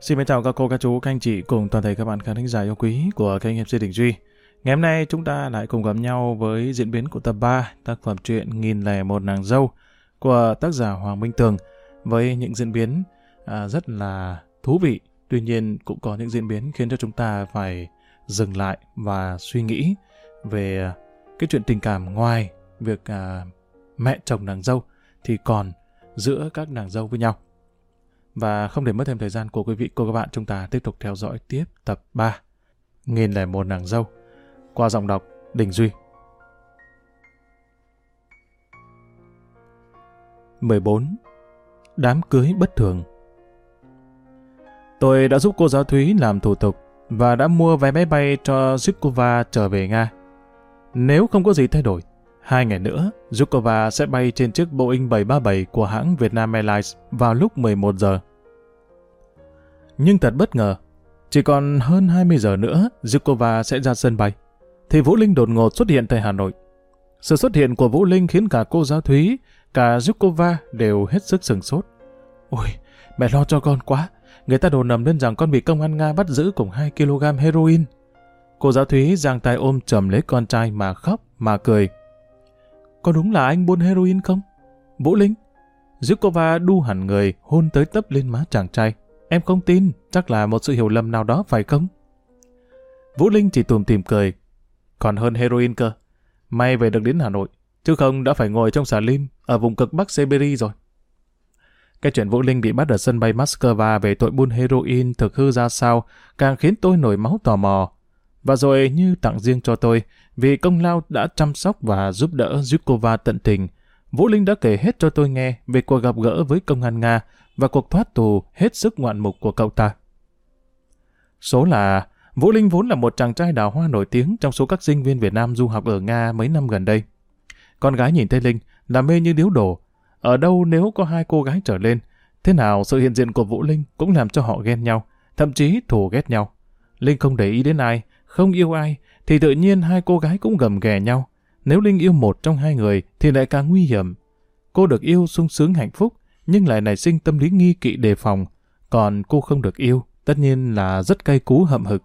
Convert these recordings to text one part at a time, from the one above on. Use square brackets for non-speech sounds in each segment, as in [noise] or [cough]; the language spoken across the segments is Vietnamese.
Xin mến chào các cô, các chú, các anh chị cùng toàn thể các bạn khán thính giả yêu quý của kênh MC Đình Duy. Ngày hôm nay chúng ta lại cùng gặp nhau với diễn biến của tập 3 tác phẩm truyện Nghìn lẻ một nàng dâu của tác giả Hoàng Minh Tường với những diễn biến à, rất là thú vị. Tuy nhiên cũng có những diễn biến khiến cho chúng ta phải dừng lại và suy nghĩ về cái chuyện tình cảm ngoài việc à, mẹ chồng nàng dâu thì còn giữa các nàng dâu với nhau. Và không để mất thêm thời gian của quý vị cô các bạn, chúng ta tiếp tục theo dõi tiếp tập 3. Nghìn lẻ một nàng dâu. Qua giọng đọc Đình Duy. 14. Đám cưới bất thường Tôi đã giúp cô giáo Thúy làm thủ tục và đã mua vé máy bay cho Zhukova trở về Nga. Nếu không có gì thay đổi, hai ngày nữa, Zhukova sẽ bay trên chiếc Boeing 737 của hãng Vietnam Airlines vào lúc 11 giờ. Nhưng thật bất ngờ, chỉ còn hơn 20 giờ nữa, Zhukova sẽ ra sân bay. Thì Vũ Linh đột ngột xuất hiện tại Hà Nội. Sự xuất hiện của Vũ Linh khiến cả cô giáo Thúy, cả Zhukova đều hết sức sừng sốt. Ôi, mẹ lo cho con quá. Người ta đồn nầm lên rằng con bị công an Nga bắt giữ cùng 2 kg heroin. Cô giáo Thúy giang tay ôm chầm lấy con trai mà khóc, mà cười. Có đúng là anh buôn heroin không? Vũ Linh. Zhukova đu hẳn người, hôn tới tấp lên má chàng trai. Em không tin, chắc là một sự hiểu lầm nào đó phải không? Vũ Linh chỉ tùm tìm cười. Còn hơn heroin cơ. May về được đến Hà Nội, chứ không đã phải ngồi trong xà lim ở vùng cực Bắc Siberia rồi. Cái chuyện Vũ Linh bị bắt ở sân bay Moscow về tội buôn heroin thực hư ra sao càng khiến tôi nổi máu tò mò. Và rồi như tặng riêng cho tôi, vì công lao đã chăm sóc và giúp đỡ Zhukova tận tình, Vũ Linh đã kể hết cho tôi nghe về cuộc gặp gỡ với công an Nga và cuộc thoát tù hết sức ngoạn mục của cậu ta. Số là Vũ Linh vốn là một chàng trai đào hoa nổi tiếng trong số các sinh viên Việt Nam du học ở Nga mấy năm gần đây. Con gái nhìn thấy Linh là mê như điếu đổ. Ở đâu nếu có hai cô gái trở lên, thế nào sự hiện diện của Vũ Linh cũng làm cho họ ghen nhau, thậm chí thù ghét nhau. Linh không để ý đến ai, không yêu ai, thì tự nhiên hai cô gái cũng gầm ghè nhau. Nếu Linh yêu một trong hai người thì lại càng nguy hiểm. Cô được yêu sung sướng hạnh phúc, nhưng lại nảy sinh tâm lý nghi kỵ đề phòng. Còn cô không được yêu, tất nhiên là rất cay cú hậm hực.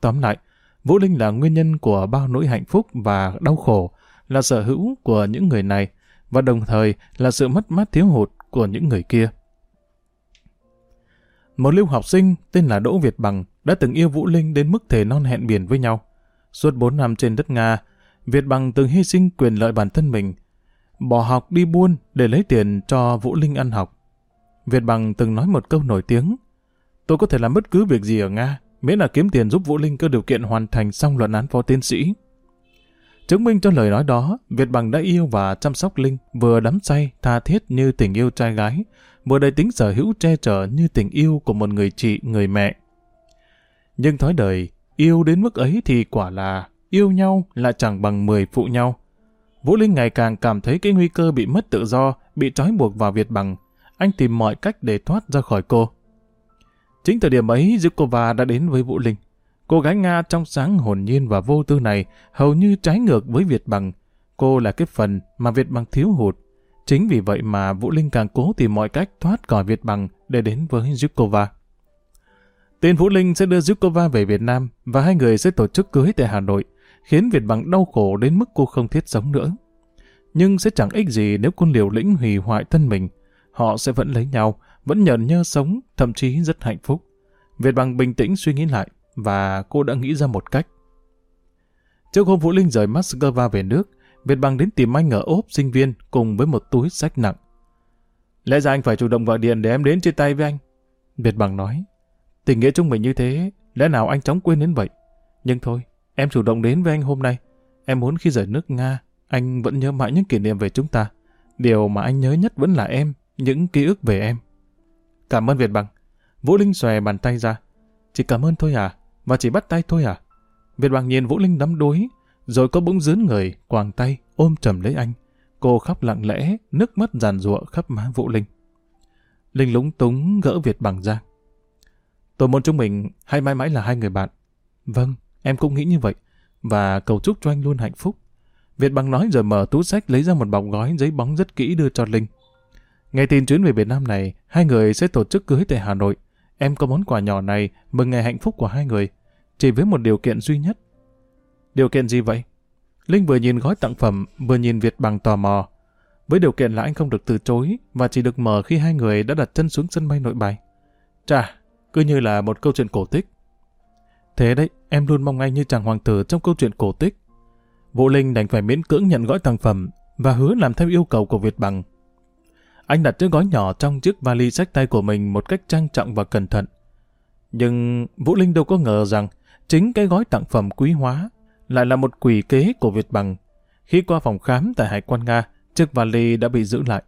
Tóm lại, Vũ Linh là nguyên nhân của bao nỗi hạnh phúc và đau khổ, là sở hữu của những người này, và đồng thời là sự mất mát thiếu hụt của những người kia. Một lưu học sinh tên là Đỗ Việt Bằng đã từng yêu Vũ Linh đến mức thể non hẹn biển với nhau. Suốt 4 năm trên đất Nga, Việt Bằng từng hy sinh quyền lợi bản thân mình, bỏ học đi buôn để lấy tiền cho Vũ Linh ăn học. Việt Bằng từng nói một câu nổi tiếng, tôi có thể làm bất cứ việc gì ở Nga, miễn là kiếm tiền giúp Vũ Linh có điều kiện hoàn thành xong luận án phó tiến sĩ. Chứng minh cho lời nói đó, Việt Bằng đã yêu và chăm sóc Linh, vừa đắm say, tha thiết như tình yêu trai gái, vừa đầy tính sở hữu che chở như tình yêu của một người chị, người mẹ. Nhưng thói đời, yêu đến mức ấy thì quả là yêu nhau là chẳng bằng mười phụ nhau. Vũ Linh ngày càng cảm thấy cái nguy cơ bị mất tự do, bị trói buộc vào Việt Bằng. Anh tìm mọi cách để thoát ra khỏi cô. Chính thời điểm ấy, Zhukova đã đến với Vũ Linh. Cô gái Nga trong sáng hồn nhiên và vô tư này hầu như trái ngược với Việt Bằng. Cô là cái phần mà Việt Bằng thiếu hụt. Chính vì vậy mà Vũ Linh càng cố tìm mọi cách thoát khỏi Việt Bằng để đến với Zhukova. Tên Vũ Linh sẽ đưa Zhukova về Việt Nam và hai người sẽ tổ chức cưới tại Hà Nội, khiến Việt Bằng đau khổ đến mức cô không thiết sống nữa. Nhưng sẽ chẳng ích gì nếu cô liều lĩnh hủy hoại thân mình. Họ sẽ vẫn lấy nhau, vẫn nhờn nhơ sống, thậm chí rất hạnh phúc. Việt Bằng bình tĩnh suy nghĩ lại, và cô đã nghĩ ra một cách. Trước hôm Vũ Linh rời Moscow về nước, Việt Bằng đến tìm anh ở ốp sinh viên cùng với một túi sách nặng. Lẽ ra anh phải chủ động gọi điện để em đến chia tay với anh. Việt Bằng nói, tình nghĩa chúng mình như thế, lẽ nào anh chóng quên đến vậy? Nhưng thôi, em chủ động đến với anh hôm nay. Em muốn khi rời nước Nga, anh vẫn nhớ mãi những kỷ niệm về chúng ta. Điều mà anh nhớ nhất vẫn là em, những ký ức về em. Cảm ơn Việt Bằng. Vũ Linh xòe bàn tay ra. Chỉ cảm ơn thôi à? Và chỉ bắt tay thôi à? Việt Bằng nhìn Vũ Linh đắm đuối, rồi có bỗng dướn người, quàng tay, ôm chầm lấy anh. Cô khóc lặng lẽ, nước mắt giàn ruộng khắp má Vũ Linh. Linh lúng túng gỡ Việt Bằng ra. Tôi muốn chúng mình hay mãi mãi là hai người bạn. Vâng, em cũng nghĩ như vậy. Và cầu chúc cho anh luôn hạnh phúc. Việt Bằng nói rồi mở túi sách lấy ra một bọc gói giấy bóng rất kỹ đưa cho Linh. Ngày tin chuyến về Việt Nam này, hai người sẽ tổ chức cưới tại Hà Nội. em có món quà nhỏ này mừng ngày hạnh phúc của hai người, chỉ với một điều kiện duy nhất. Điều kiện gì vậy? Linh vừa nhìn gói tặng phẩm, vừa nhìn Việt bằng tò mò. Với điều kiện là anh không được từ chối và chỉ được mở khi hai người đã đặt chân xuống sân bay nội bài. Chà, cứ như là một câu chuyện cổ tích. Thế đấy, em luôn mong anh như chàng hoàng tử trong câu chuyện cổ tích. Vũ Linh đành phải miễn cưỡng nhận gói tặng phẩm và hứa làm theo yêu cầu của Việt bằng. Anh đặt chiếc gói nhỏ trong chiếc vali sách tay của mình một cách trang trọng và cẩn thận. Nhưng Vũ Linh đâu có ngờ rằng chính cái gói tặng phẩm quý hóa lại là một quỷ kế của Việt Bằng. Khi qua phòng khám tại Hải quan Nga, chiếc vali đã bị giữ lại.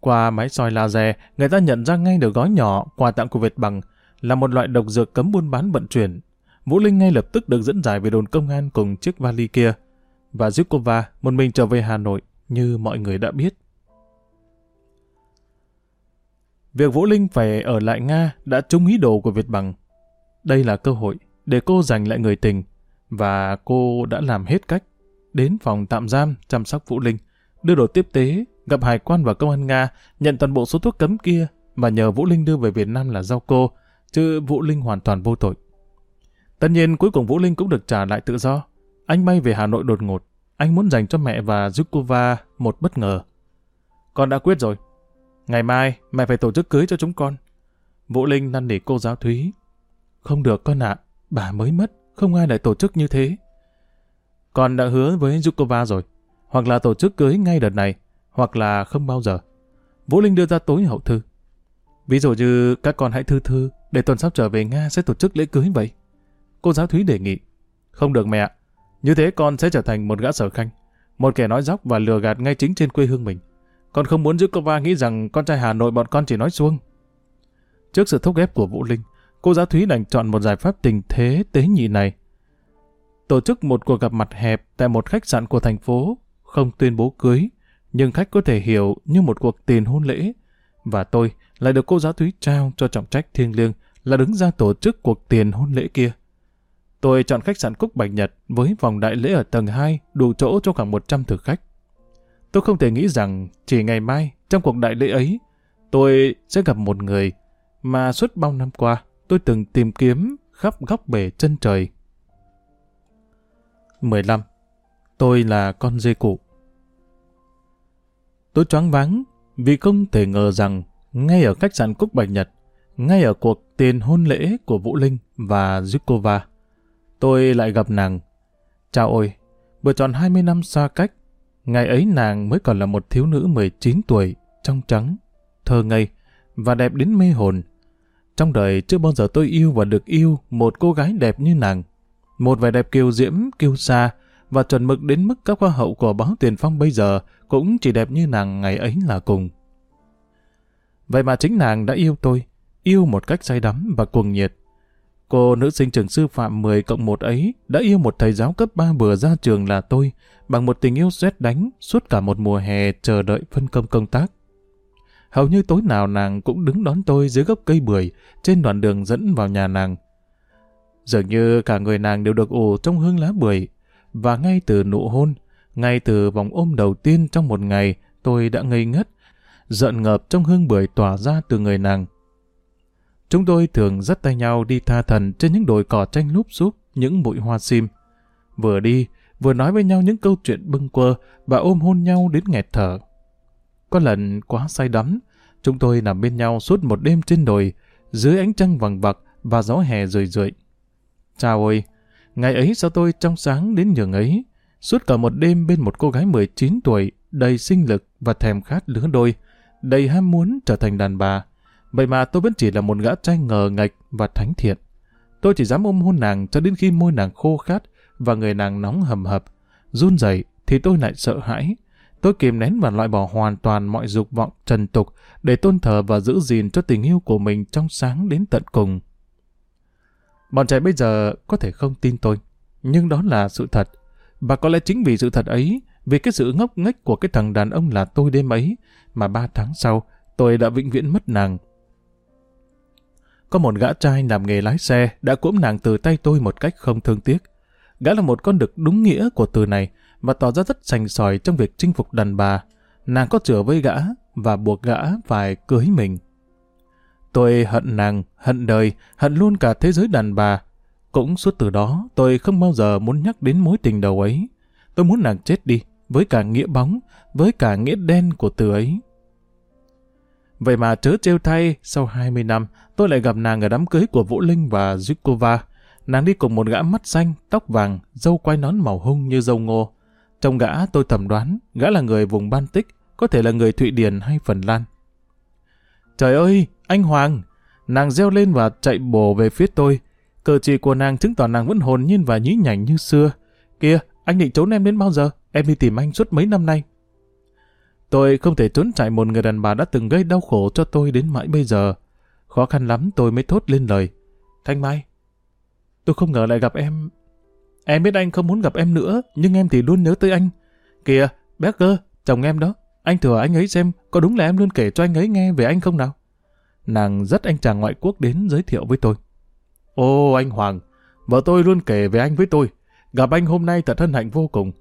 Qua máy soi laser, người ta nhận ra ngay được gói nhỏ quà tặng của Việt Bằng là một loại độc dược cấm buôn bán vận chuyển. Vũ Linh ngay lập tức được dẫn giải về đồn công an cùng chiếc vali kia. Và Zhukova một mình trở về Hà Nội như mọi người đã biết. Việc Vũ Linh phải ở lại Nga đã trúng ý đồ của Việt Bằng. Đây là cơ hội để cô giành lại người tình, và cô đã làm hết cách. Đến phòng tạm giam chăm sóc Vũ Linh, đưa đồ tiếp tế, gặp hải quan và công an Nga, nhận toàn bộ số thuốc cấm kia và nhờ Vũ Linh đưa về Việt Nam là do cô, chứ Vũ Linh hoàn toàn vô tội. Tất nhiên cuối cùng Vũ Linh cũng được trả lại tự do. Anh bay về Hà Nội đột ngột. Anh muốn dành cho mẹ và zukova một bất ngờ. Con đã quyết rồi, Ngày mai, mẹ phải tổ chức cưới cho chúng con. Vũ Linh năn nỉ cô giáo Thúy. Không được con ạ, bà mới mất, không ai lại tổ chức như thế. Con đã hứa với Zukova rồi, hoặc là tổ chức cưới ngay đợt này, hoặc là không bao giờ. Vũ Linh đưa ra tối hậu thư. Ví dụ như các con hãy thư thư, để tuần sắp trở về Nga sẽ tổ chức lễ cưới vậy. Cô giáo Thúy đề nghị. Không được mẹ như thế con sẽ trở thành một gã sở khanh, một kẻ nói dóc và lừa gạt ngay chính trên quê hương mình. Con không muốn giữ cô va nghĩ rằng con trai Hà Nội bọn con chỉ nói xuông. Trước sự thúc ép của Vũ Linh, cô giáo Thúy đành chọn một giải pháp tình thế tế nhị này. Tổ chức một cuộc gặp mặt hẹp tại một khách sạn của thành phố, không tuyên bố cưới, nhưng khách có thể hiểu như một cuộc tiền hôn lễ. Và tôi lại được cô giáo Thúy trao cho trọng trách thiêng liêng là đứng ra tổ chức cuộc tiền hôn lễ kia. Tôi chọn khách sạn Cúc Bạch Nhật với vòng đại lễ ở tầng 2 đủ chỗ cho khoảng 100 thực khách. Tôi không thể nghĩ rằng chỉ ngày mai, trong cuộc đại lễ ấy, tôi sẽ gặp một người mà suốt bao năm qua tôi từng tìm kiếm khắp góc bể chân trời. 15. Tôi là con dê cụ. Tôi choáng váng vì không thể ngờ rằng ngay ở khách sạn Cúc Bạch Nhật, ngay ở cuộc tiền hôn lễ của Vũ Linh và Zykova. tôi lại gặp nàng. Chào ôi, vừa tròn 20 năm xa cách, Ngày ấy nàng mới còn là một thiếu nữ 19 tuổi, trong trắng, thơ ngây và đẹp đến mê hồn. Trong đời chưa bao giờ tôi yêu và được yêu một cô gái đẹp như nàng. Một vẻ đẹp kiều diễm, kiêu xa và chuẩn mực đến mức các hoa hậu của báo tiền phong bây giờ cũng chỉ đẹp như nàng ngày ấy là cùng. Vậy mà chính nàng đã yêu tôi, yêu một cách say đắm và cuồng nhiệt. Cô nữ sinh trường sư phạm 10 cộng 1 ấy đã yêu một thầy giáo cấp 3 vừa ra trường là tôi bằng một tình yêu rét đánh suốt cả một mùa hè chờ đợi phân công công tác. Hầu như tối nào nàng cũng đứng đón tôi dưới gốc cây bưởi trên đoạn đường dẫn vào nhà nàng. Dường như cả người nàng đều được ủ trong hương lá bưởi và ngay từ nụ hôn, ngay từ vòng ôm đầu tiên trong một ngày tôi đã ngây ngất, giận ngợp trong hương bưởi tỏa ra từ người nàng. Chúng tôi thường dắt tay nhau đi tha thần trên những đồi cỏ tranh lúp xúp, những bụi hoa sim. Vừa đi, vừa nói với nhau những câu chuyện bâng quơ và ôm hôn nhau đến nghẹt thở. Có lần quá say đắm, chúng tôi nằm bên nhau suốt một đêm trên đồi, dưới ánh trăng vàng vặc và gió hè rười rượi. Chào ơi, ngày ấy sao tôi trong sáng đến nhường ấy, suốt cả một đêm bên một cô gái 19 tuổi, đầy sinh lực và thèm khát lứa đôi, đầy ham muốn trở thành đàn bà. Vậy mà tôi vẫn chỉ là một gã trai ngờ ngạch và thánh thiện. Tôi chỉ dám ôm hôn nàng cho đến khi môi nàng khô khát và người nàng nóng hầm hập. Run rẩy thì tôi lại sợ hãi. Tôi kìm nén và loại bỏ hoàn toàn mọi dục vọng trần tục để tôn thờ và giữ gìn cho tình yêu của mình trong sáng đến tận cùng. Bọn trẻ bây giờ có thể không tin tôi, nhưng đó là sự thật. Và có lẽ chính vì sự thật ấy, vì cái sự ngốc nghếch của cái thằng đàn ông là tôi đêm ấy, mà ba tháng sau, tôi đã vĩnh viễn mất nàng. Có một gã trai làm nghề lái xe đã cuỗm nàng từ tay tôi một cách không thương tiếc. Gã là một con đực đúng nghĩa của từ này và tỏ ra rất sành sỏi trong việc chinh phục đàn bà. Nàng có chữa với gã và buộc gã phải cưới mình. Tôi hận nàng, hận đời, hận luôn cả thế giới đàn bà. Cũng suốt từ đó, tôi không bao giờ muốn nhắc đến mối tình đầu ấy. Tôi muốn nàng chết đi, với cả nghĩa bóng, với cả nghĩa đen của từ ấy. Vậy mà chớ trêu thay, sau 20 năm, tôi lại gặp nàng ở đám cưới của Vũ Linh và Zykova. Nàng đi cùng một gã mắt xanh, tóc vàng, dâu quai nón màu hung như dâu ngô. Trong gã tôi thầm đoán, gã là người vùng Baltic, có thể là người Thụy Điển hay Phần Lan. Trời ơi, anh Hoàng! Nàng reo lên và chạy bổ về phía tôi. Cờ chỉ của nàng chứng tỏ nàng vẫn hồn nhiên và nhí nhảnh như xưa. Kìa, anh định trốn em đến bao giờ? Em đi tìm anh suốt mấy năm nay. Tôi không thể trốn chạy một người đàn bà đã từng gây đau khổ cho tôi đến mãi bây giờ. Khó khăn lắm tôi mới thốt lên lời. Thanh Mai, tôi không ngờ lại gặp em. Em biết anh không muốn gặp em nữa, nhưng em thì luôn nhớ tới anh. Kìa, Becker, chồng em đó. Anh thừa anh ấy xem, có đúng là em luôn kể cho anh ấy nghe về anh không nào? Nàng rất anh chàng ngoại quốc đến giới thiệu với tôi. Ô anh Hoàng, vợ tôi luôn kể về anh với tôi. Gặp anh hôm nay thật hân hạnh vô cùng.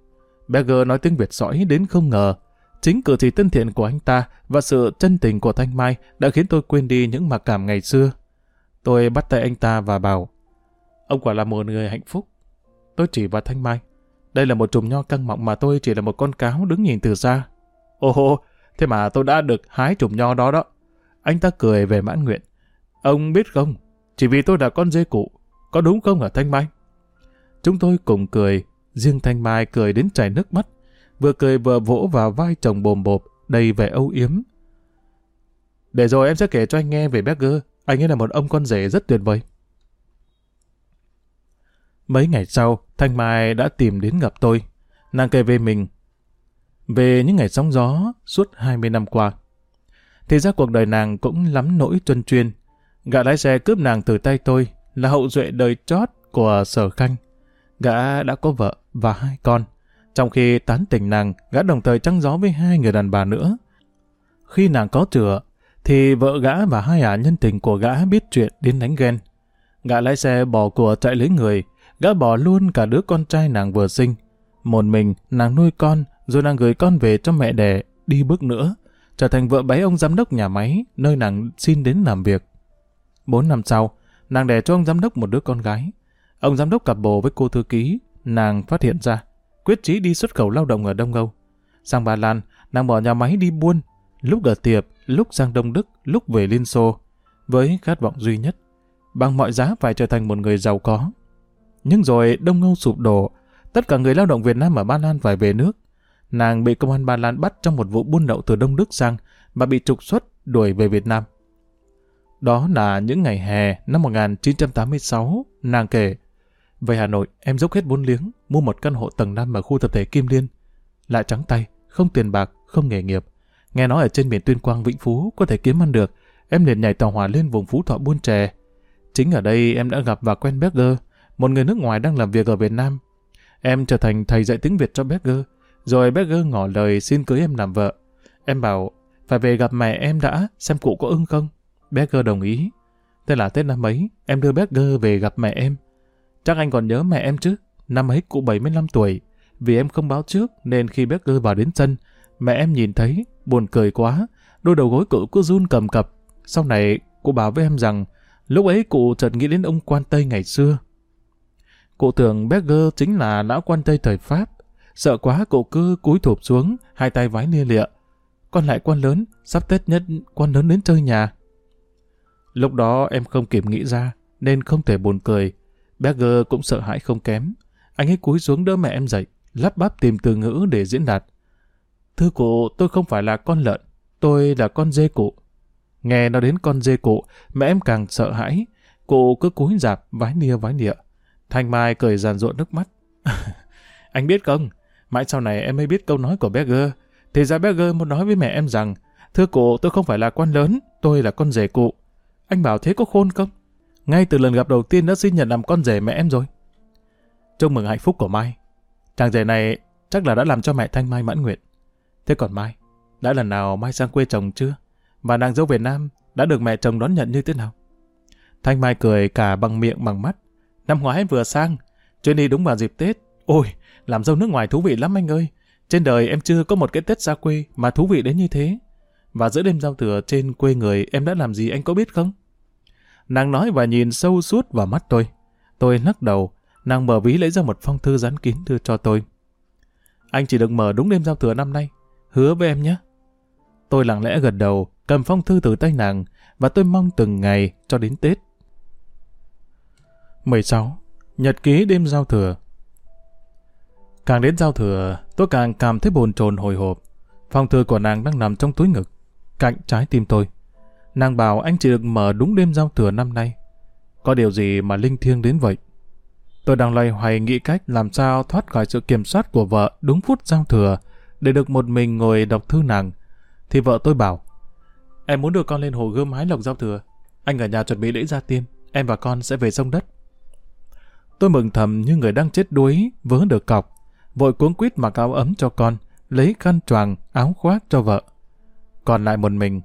Berger nói tiếng Việt sõi đến không ngờ. Chính cử chỉ thân thiện của anh ta và sự chân tình của Thanh Mai đã khiến tôi quên đi những mặc cảm ngày xưa. Tôi bắt tay anh ta và bảo, ông quả là một người hạnh phúc. Tôi chỉ vào Thanh Mai. Đây là một chùm nho căng mọng mà tôi chỉ là một con cáo đứng nhìn từ xa. Ồ, thế mà tôi đã được hái chùm nho đó đó. Anh ta cười về mãn nguyện. Ông biết không, chỉ vì tôi là con dê cụ, có đúng không hả Thanh Mai? Chúng tôi cùng cười, riêng Thanh Mai cười đến chảy nước mắt, vừa cười vừa vỗ vào vai chồng bồm bộp, đầy vẻ âu yếm. Để rồi em sẽ kể cho anh nghe về Becker, anh ấy là một ông con rể rất tuyệt vời. Mấy ngày sau, Thanh Mai đã tìm đến gặp tôi. Nàng kể về mình, về những ngày sóng gió suốt 20 năm qua. Thì ra cuộc đời nàng cũng lắm nỗi tuân chuyên. Gã lái xe cướp nàng từ tay tôi là hậu duệ đời chót của sở khanh. Gã đã có vợ và hai con. Trong khi tán tỉnh nàng, gã đồng thời trăng gió với hai người đàn bà nữa. Khi nàng có chữa, thì vợ gã và hai ả nhân tình của gã biết chuyện đến đánh ghen. Gã lái xe bỏ của chạy lấy người, gã bỏ luôn cả đứa con trai nàng vừa sinh. Một mình, nàng nuôi con, rồi nàng gửi con về cho mẹ đẻ, đi bước nữa, trở thành vợ bé ông giám đốc nhà máy, nơi nàng xin đến làm việc. Bốn năm sau, nàng đẻ cho ông giám đốc một đứa con gái. Ông giám đốc cặp bồ với cô thư ký, nàng phát hiện ra, quyết chí đi xuất khẩu lao động ở Đông Âu. Sang Ba Lan, nàng bỏ nhà máy đi buôn, lúc ở Tiệp, lúc sang Đông Đức, lúc về Liên Xô, với khát vọng duy nhất, bằng mọi giá phải trở thành một người giàu có. Nhưng rồi Đông Âu sụp đổ, tất cả người lao động Việt Nam ở Ba Lan phải về nước. Nàng bị công an Ba Lan bắt trong một vụ buôn lậu từ Đông Đức sang và bị trục xuất đuổi về Việt Nam. Đó là những ngày hè năm 1986, nàng kể. Về Hà Nội, em dốc hết vốn liếng, mua một căn hộ tầng 5 ở khu tập thể Kim Liên. Lại trắng tay, không tiền bạc, không nghề nghiệp. Nghe nói ở trên miền Tuyên Quang Vĩnh Phú có thể kiếm ăn được, em liền nhảy tàu hỏa lên vùng Phú Thọ buôn chè. Chính ở đây em đã gặp và quen Berger, một người nước ngoài đang làm việc ở Việt Nam. Em trở thành thầy dạy tiếng Việt cho Berger, rồi Berger ngỏ lời xin cưới em làm vợ. Em bảo, phải về gặp mẹ em đã, xem cụ có ưng không? Berger đồng ý. Thế là Tết năm ấy, em đưa Berger về gặp mẹ em. Chắc anh còn nhớ mẹ em chứ? Năm ấy cụ 75 tuổi. Vì em không báo trước nên khi bé Berger vào đến sân, mẹ em nhìn thấy, buồn cười quá. Đôi đầu gối cụ cứ run cầm cập. Sau này, cụ bảo với em rằng, lúc ấy cụ chợt nghĩ đến ông quan Tây ngày xưa. Cụ tưởng Berger chính là lão quan Tây thời Pháp. Sợ quá cụ cứ cúi thụp xuống, hai tay vái lia lịa. Con lại quan lớn, sắp Tết nhất quan lớn đến chơi nhà. Lúc đó em không kịp nghĩ ra, nên không thể buồn cười. Berger cũng sợ hãi không kém. Anh ấy cúi xuống đỡ mẹ em dậy, lắp bắp tìm từ ngữ để diễn đạt. Thưa cụ, tôi không phải là con lợn, tôi là con dê cụ. Nghe nói đến con dê cụ, mẹ em càng sợ hãi. Cụ cứ cúi dạp, vái nia vái nịa. Thanh Mai cười giàn ruộn nước mắt. [laughs] anh biết không, mãi sau này em mới biết câu nói của Berger. Thì ra Berger muốn nói với mẹ em rằng, thưa cụ, tôi không phải là quan lớn, tôi là con rể cụ. Anh bảo thế có khôn không? Ngay từ lần gặp đầu tiên đã xin nhận làm con rể mẹ em rồi. Chúc mừng hạnh phúc của Mai. Chàng rể này chắc là đã làm cho mẹ Thanh Mai mãn nguyện. Thế còn Mai, đã lần nào Mai sang quê chồng chưa? Và nàng dâu Việt Nam đã được mẹ chồng đón nhận như thế nào? Thanh Mai cười cả bằng miệng bằng mắt. Năm ngoái em vừa sang, chuyến đi đúng vào dịp Tết. Ôi, làm dâu nước ngoài thú vị lắm anh ơi. Trên đời em chưa có một cái Tết xa quê mà thú vị đến như thế. Và giữa đêm giao thừa trên quê người em đã làm gì anh có biết không? Nàng nói và nhìn sâu suốt vào mắt tôi. Tôi lắc đầu, nàng mở ví lấy ra một phong thư dán kín đưa cho tôi. Anh chỉ được mở đúng đêm giao thừa năm nay. Hứa với em nhé. Tôi lặng lẽ gật đầu, cầm phong thư từ tay nàng, và tôi mong từng ngày cho đến Tết. 16. Nhật ký đêm giao thừa Càng đến giao thừa, tôi càng cảm thấy bồn chồn hồi hộp. Phong thư của nàng đang nằm trong túi ngực, cạnh trái tim tôi. Nàng bảo anh chỉ được mở đúng đêm giao thừa năm nay. Có điều gì mà linh thiêng đến vậy? Tôi đang loay hoay nghĩ cách làm sao thoát khỏi sự kiểm soát của vợ đúng phút giao thừa để được một mình ngồi đọc thư nàng. Thì vợ tôi bảo, em muốn đưa con lên hồ gươm hái lộc giao thừa. Anh ở nhà chuẩn bị lễ gia tiên, em và con sẽ về sông đất. Tôi mừng thầm như người đang chết đuối, vớ được cọc, vội cuống quýt mặc áo ấm cho con, lấy khăn choàng, áo khoác cho vợ. Còn lại một mình,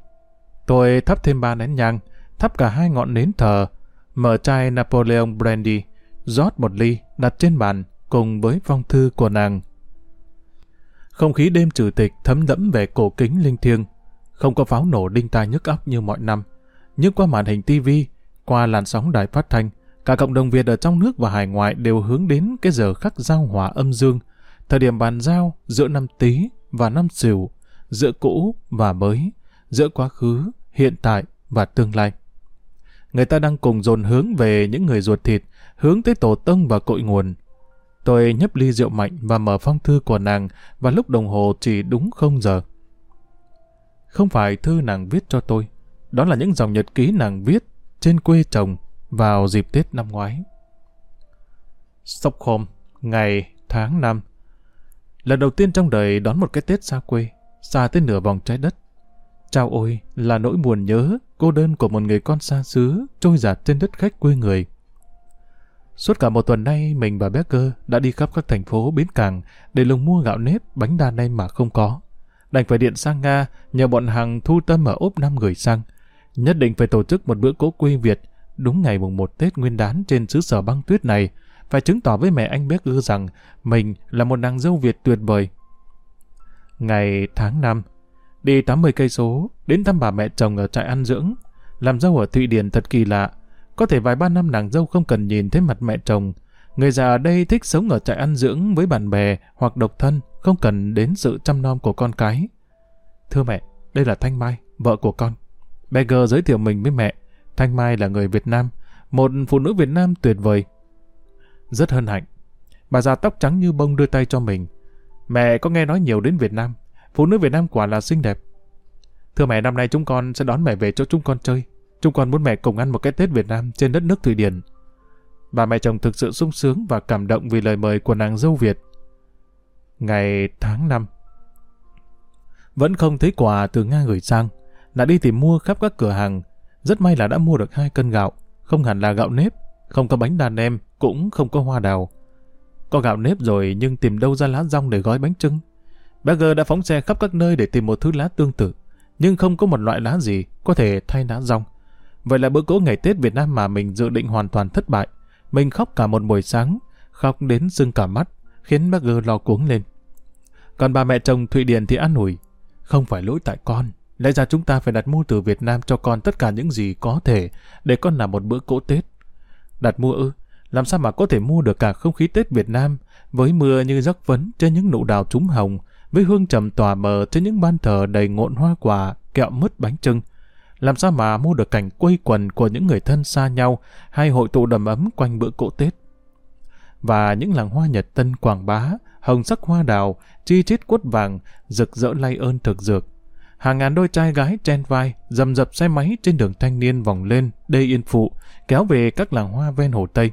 tôi thắp thêm ba nén nhang, thắp cả hai ngọn nến thờ, mở chai Napoleon Brandy, rót một ly, đặt trên bàn, cùng với phong thư của nàng. Không khí đêm trừ tịch thấm đẫm về cổ kính linh thiêng, không có pháo nổ đinh tai nhức óc như mọi năm, nhưng qua màn hình tivi, qua làn sóng đài phát thanh, cả cộng đồng Việt ở trong nước và hải ngoại đều hướng đến cái giờ khắc giao hòa âm dương, thời điểm bàn giao giữa năm Tý và năm Sửu, giữa cũ và mới, giữa quá khứ, hiện tại và tương lai. Người ta đang cùng dồn hướng về những người ruột thịt, hướng tới tổ tông và cội nguồn. Tôi nhấp ly rượu mạnh và mở phong thư của nàng và lúc đồng hồ chỉ đúng không giờ. Không phải thư nàng viết cho tôi, đó là những dòng nhật ký nàng viết trên quê chồng vào dịp Tết năm ngoái. Stockholm, ngày, tháng năm. Lần đầu tiên trong đời đón một cái Tết xa quê, xa tới nửa vòng trái đất. Chào ôi, là nỗi buồn nhớ, cô đơn của một người con xa xứ, trôi giạt trên đất khách quê người. Suốt cả một tuần nay, mình và Becker đã đi khắp các thành phố bến cảng để lùng mua gạo nếp, bánh đa nem mà không có. Đành phải điện sang Nga, nhờ bọn hàng thu tâm ở ốp năm gửi sang. Nhất định phải tổ chức một bữa cỗ quê Việt, đúng ngày mùng một Tết nguyên đán trên xứ sở băng tuyết này, phải chứng tỏ với mẹ anh Becker rằng mình là một nàng dâu Việt tuyệt vời. Ngày tháng 5, đi 80 cây số, đến thăm bà mẹ chồng ở trại ăn dưỡng. Làm dâu ở Thụy Điển thật kỳ lạ, có thể vài ba năm nàng dâu không cần nhìn thấy mặt mẹ chồng. Người già ở đây thích sống ở trại ăn dưỡng với bạn bè hoặc độc thân, không cần đến sự chăm nom của con cái. Thưa mẹ, đây là Thanh Mai, vợ của con. Beggar giới thiệu mình với mẹ. Thanh Mai là người Việt Nam, một phụ nữ Việt Nam tuyệt vời. Rất hân hạnh. Bà già tóc trắng như bông đưa tay cho mình. Mẹ có nghe nói nhiều đến Việt Nam. Phụ nữ Việt Nam quả là xinh đẹp. Thưa mẹ, năm nay chúng con sẽ đón mẹ về cho chúng con chơi. Chúng con muốn mẹ cùng ăn một cái Tết Việt Nam trên đất nước Thụy Điển. Bà mẹ chồng thực sự sung sướng và cảm động vì lời mời của nàng dâu Việt. Ngày tháng 5 Vẫn không thấy quà từ Nga gửi sang. Đã đi tìm mua khắp các cửa hàng. Rất may là đã mua được hai cân gạo. Không hẳn là gạo nếp, không có bánh đàn em, cũng không có hoa đào. Có gạo nếp rồi nhưng tìm đâu ra lá rong để gói bánh trưng. Berger đã phóng xe khắp các nơi để tìm một thứ lá tương tự, nhưng không có một loại lá gì có thể thay lá rong. Vậy là bữa cỗ ngày Tết Việt Nam mà mình dự định hoàn toàn thất bại. Mình khóc cả một buổi sáng, khóc đến sưng cả mắt, khiến bác lo cuống lên. Còn bà mẹ chồng Thụy Điển thì an ủi. Không phải lỗi tại con, lẽ ra chúng ta phải đặt mua từ Việt Nam cho con tất cả những gì có thể để con làm một bữa cỗ Tết. Đặt mua ư, làm sao mà có thể mua được cả không khí Tết Việt Nam với mưa như giấc vấn trên những nụ đào trúng hồng, với hương trầm tỏa mờ trên những ban thờ đầy ngộn hoa quả, kẹo mứt bánh trưng, làm sao mà mua được cảnh quây quần của những người thân xa nhau hay hội tụ đầm ấm quanh bữa cỗ Tết. Và những làng hoa Nhật Tân quảng bá, hồng sắc hoa đào, chi chít quất vàng, rực rỡ lay ơn thực dược. Hàng ngàn đôi trai gái chen vai, dầm dập xe máy trên đường thanh niên vòng lên, đê yên phụ, kéo về các làng hoa ven hồ Tây.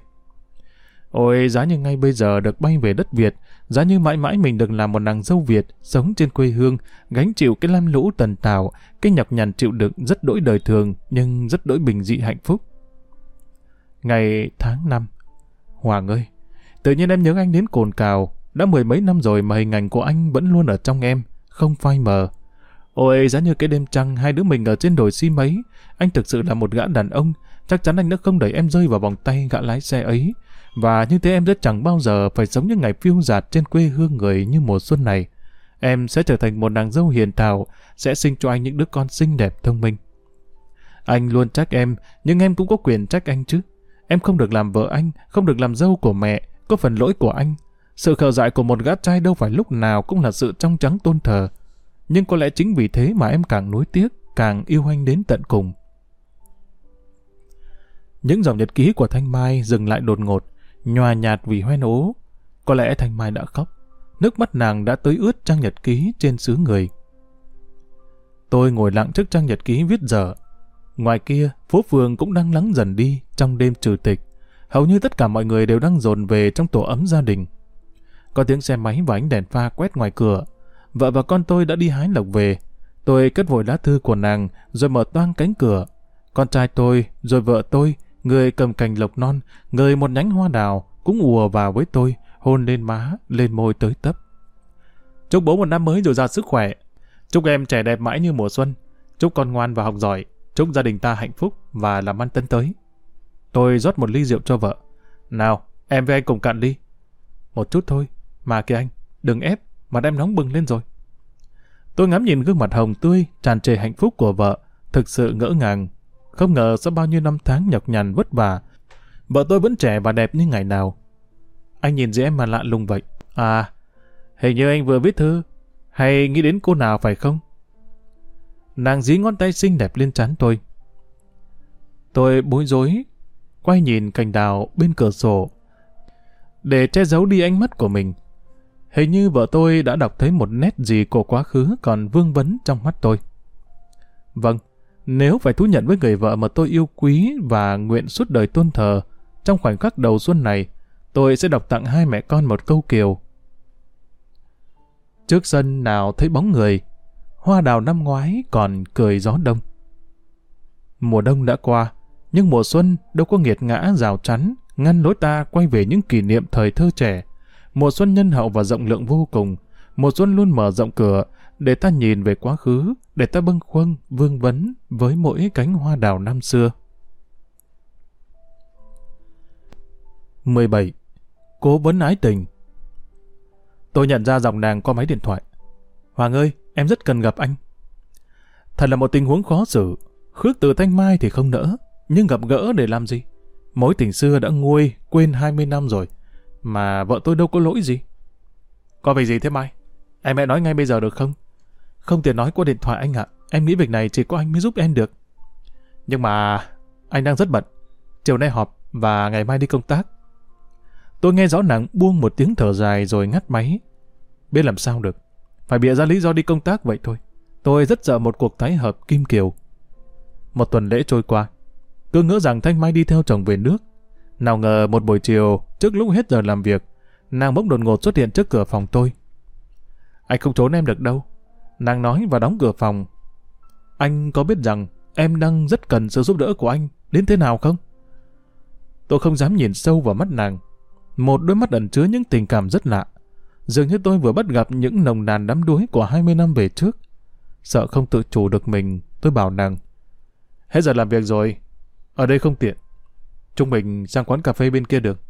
Ôi, giá như ngay bây giờ được bay về đất Việt, giá như mãi mãi mình được làm một nàng dâu Việt, sống trên quê hương, gánh chịu cái lam lũ tần tào, cái nhọc nhằn chịu đựng rất đỗi đời thường, nhưng rất đỗi bình dị hạnh phúc. Ngày tháng 5 Hoàng ơi, tự nhiên em nhớ anh đến cồn cào, đã mười mấy năm rồi mà hình ảnh của anh vẫn luôn ở trong em, không phai mờ. Ôi, giá như cái đêm trăng hai đứa mình ở trên đồi xi mấy, anh thực sự là một gã đàn ông, chắc chắn anh đã không đẩy em rơi vào vòng tay gã lái xe ấy, và như thế em rất chẳng bao giờ phải sống những ngày phiêu dạt trên quê hương người như mùa xuân này. Em sẽ trở thành một nàng dâu hiền thảo, sẽ sinh cho anh những đứa con xinh đẹp thông minh. Anh luôn trách em, nhưng em cũng có quyền trách anh chứ. Em không được làm vợ anh, không được làm dâu của mẹ, có phần lỗi của anh. Sự khờ dại của một gã trai đâu phải lúc nào cũng là sự trong trắng tôn thờ. Nhưng có lẽ chính vì thế mà em càng nuối tiếc, càng yêu anh đến tận cùng. Những dòng nhật ký của Thanh Mai dừng lại đột ngột, nhòa nhạt vì hoen ố. Có lẽ Thanh Mai đã khóc. Nước mắt nàng đã tới ướt trang nhật ký trên xứ người. Tôi ngồi lặng trước trang nhật ký viết dở. Ngoài kia, phố phường cũng đang lắng dần đi trong đêm trừ tịch. Hầu như tất cả mọi người đều đang dồn về trong tổ ấm gia đình. Có tiếng xe máy và ánh đèn pha quét ngoài cửa. Vợ và con tôi đã đi hái lộc về. Tôi cất vội lá thư của nàng rồi mở toang cánh cửa. Con trai tôi, rồi vợ tôi, người cầm cành lộc non, người một nhánh hoa đào, cũng ùa vào với tôi, hôn lên má, lên môi tới tấp. Chúc bố một năm mới dồi dào sức khỏe. Chúc em trẻ đẹp mãi như mùa xuân. Chúc con ngoan và học giỏi. Chúc gia đình ta hạnh phúc và làm ăn tấn tới. Tôi rót một ly rượu cho vợ. Nào, em với anh cùng cạn ly. Một chút thôi. Mà kìa anh, đừng ép, mặt em nóng bừng lên rồi. Tôi ngắm nhìn gương mặt hồng tươi, tràn trề hạnh phúc của vợ, thực sự ngỡ ngàng. Không ngờ sau bao nhiêu năm tháng nhọc nhằn vất vả, vợ tôi vẫn trẻ và đẹp như ngày nào. Anh nhìn gì em mà lạ lùng vậy? À, hình như anh vừa viết thư, hay nghĩ đến cô nào phải không? Nàng dí ngón tay xinh đẹp lên trán tôi. Tôi bối rối, quay nhìn cành đào bên cửa sổ, để che giấu đi ánh mắt của mình. Hình như vợ tôi đã đọc thấy một nét gì của quá khứ còn vương vấn trong mắt tôi. Vâng, nếu phải thú nhận với người vợ mà tôi yêu quý và nguyện suốt đời tôn thờ, trong khoảnh khắc đầu xuân này, tôi sẽ đọc tặng hai mẹ con một câu kiều. Trước sân nào thấy bóng người, hoa đào năm ngoái còn cười gió đông. Mùa đông đã qua, nhưng mùa xuân đâu có nghiệt ngã rào chắn, ngăn lối ta quay về những kỷ niệm thời thơ trẻ. Mùa xuân nhân hậu và rộng lượng vô cùng, mùa xuân luôn mở rộng cửa, để ta nhìn về quá khứ, để ta bâng khuâng, vương vấn với mỗi cánh hoa đào năm xưa. 17. Cố vấn ái tình Tôi nhận ra giọng nàng qua máy điện thoại. Hoàng ơi, em rất cần gặp anh. Thật là một tình huống khó xử. Khước từ thanh mai thì không nỡ, nhưng gặp gỡ để làm gì? Mối tình xưa đã nguôi, quên 20 năm rồi. Mà vợ tôi đâu có lỗi gì. Có việc gì thế Mai? Em hãy nói ngay bây giờ được không? Không tiện nói qua điện thoại anh ạ. Em nghĩ việc này chỉ có anh mới giúp em được. Nhưng mà anh đang rất bận. Chiều nay họp và ngày mai đi công tác. Tôi nghe rõ nàng buông một tiếng thở dài rồi ngắt máy. Biết làm sao được. Phải bịa ra lý do đi công tác vậy thôi. Tôi rất sợ một cuộc tái hợp Kim Kiều. Một tuần lễ trôi qua. Cứ ngỡ rằng Thanh Mai đi theo chồng về nước. Nào ngờ một buổi chiều, trước lúc hết giờ làm việc, nàng bỗng đột ngột xuất hiện trước cửa phòng tôi. Anh không trốn em được đâu. Nàng nói và đóng cửa phòng. Anh có biết rằng em đang rất cần sự giúp đỡ của anh, đến thế nào không? Tôi không dám nhìn sâu vào mắt nàng. Một đôi mắt ẩn chứa những tình cảm rất lạ. Dường như tôi vừa bắt gặp những nồng nàn đắm đuối của 20 năm về trước. Sợ không tự chủ được mình, tôi bảo nàng. Hết giờ làm việc rồi, ở đây không tiện. Chúng mình sang quán cà phê bên kia được.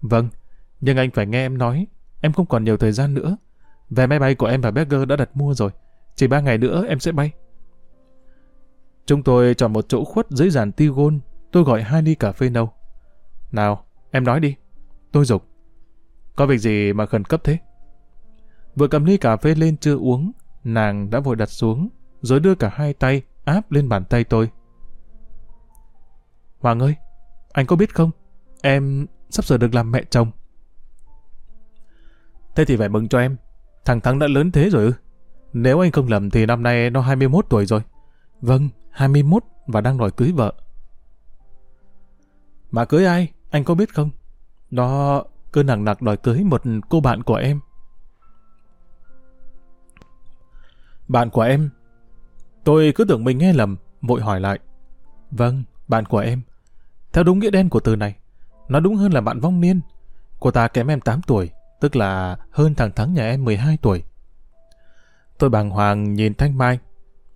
Vâng, nhưng anh phải nghe em nói. Em không còn nhiều thời gian nữa. Vé máy bay của em và Berger đã đặt mua rồi. Chỉ ba ngày nữa em sẽ bay. Chúng tôi chọn một chỗ khuất dưới dàn ti gôn. Tôi gọi hai ly cà phê nâu. Nào, em nói đi. Tôi dục. Có việc gì mà khẩn cấp thế? Vừa cầm ly cà phê lên chưa uống, nàng đã vội đặt xuống, rồi đưa cả hai tay áp lên bàn tay tôi. Hoàng ơi, anh có biết không? Em sắp sửa được làm mẹ chồng. Thế thì phải mừng cho em. Thằng Thắng đã lớn thế rồi ư? Nếu anh không lầm thì năm nay nó 21 tuổi rồi. Vâng, 21 và đang đòi cưới vợ. Mà cưới ai? Anh có biết không? Nó cứ nặng nặc đòi cưới một cô bạn của em. Bạn của em? Tôi cứ tưởng mình nghe lầm, vội hỏi lại. Vâng, bạn của em. Theo đúng nghĩa đen của từ này, nó đúng hơn là bạn vong niên. Cô ta kém em 8 tuổi, tức là hơn thằng Thắng nhà em 12 tuổi. Tôi bàng hoàng nhìn Thanh Mai,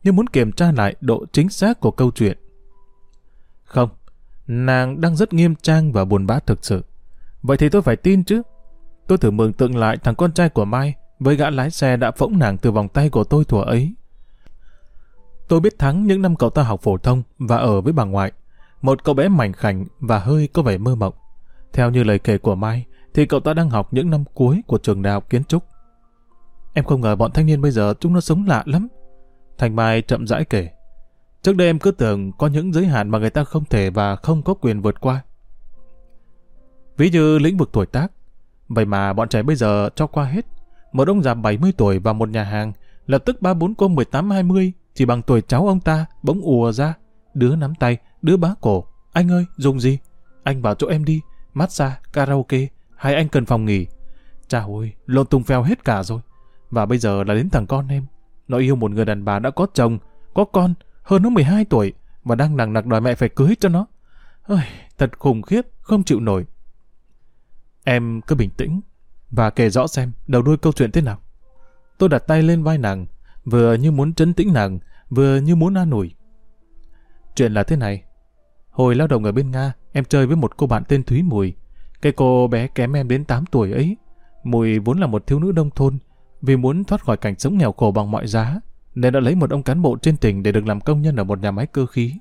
nhưng muốn kiểm tra lại độ chính xác của câu chuyện. Không, nàng đang rất nghiêm trang và buồn bã thực sự. Vậy thì tôi phải tin chứ. Tôi thử mường tượng lại thằng con trai của Mai với gã lái xe đã phỗng nàng từ vòng tay của tôi thuở ấy. Tôi biết Thắng những năm cậu ta học phổ thông và ở với bà ngoại. Một cậu bé mảnh khảnh và hơi có vẻ mơ mộng. Theo như lời kể của Mai, thì cậu ta đang học những năm cuối của trường đại học kiến trúc. Em không ngờ bọn thanh niên bây giờ chúng nó sống lạ lắm. Thành Mai chậm rãi kể. Trước đây em cứ tưởng có những giới hạn mà người ta không thể và không có quyền vượt qua. Ví như lĩnh vực tuổi tác. Vậy mà bọn trẻ bây giờ cho qua hết. Một ông già 70 tuổi vào một nhà hàng, lập tức ba bốn cô 18-20, chỉ bằng tuổi cháu ông ta, bỗng ùa ra. Đứa nắm tay, đứa bá cổ. Anh ơi, dùng gì? Anh vào chỗ em đi, massage, karaoke, hay anh cần phòng nghỉ? Chà ôi, lộn tung phèo hết cả rồi. Và bây giờ là đến thằng con em. Nó yêu một người đàn bà đã có chồng, có con, hơn nó 12 tuổi, và đang nặng nặc đòi mẹ phải cưới cho nó. Ôi, thật khủng khiếp, không chịu nổi. Em cứ bình tĩnh, và kể rõ xem đầu đuôi câu chuyện thế nào. Tôi đặt tay lên vai nàng, vừa như muốn trấn tĩnh nàng, vừa như muốn an ủi. Chuyện là thế này. Hồi lao động ở bên Nga, em chơi với một cô bạn tên Thúy Mùi. Cái cô bé kém em đến 8 tuổi ấy. Mùi vốn là một thiếu nữ đông thôn, vì muốn thoát khỏi cảnh sống nghèo khổ bằng mọi giá, nên đã lấy một ông cán bộ trên tỉnh để được làm công nhân ở một nhà máy cơ khí.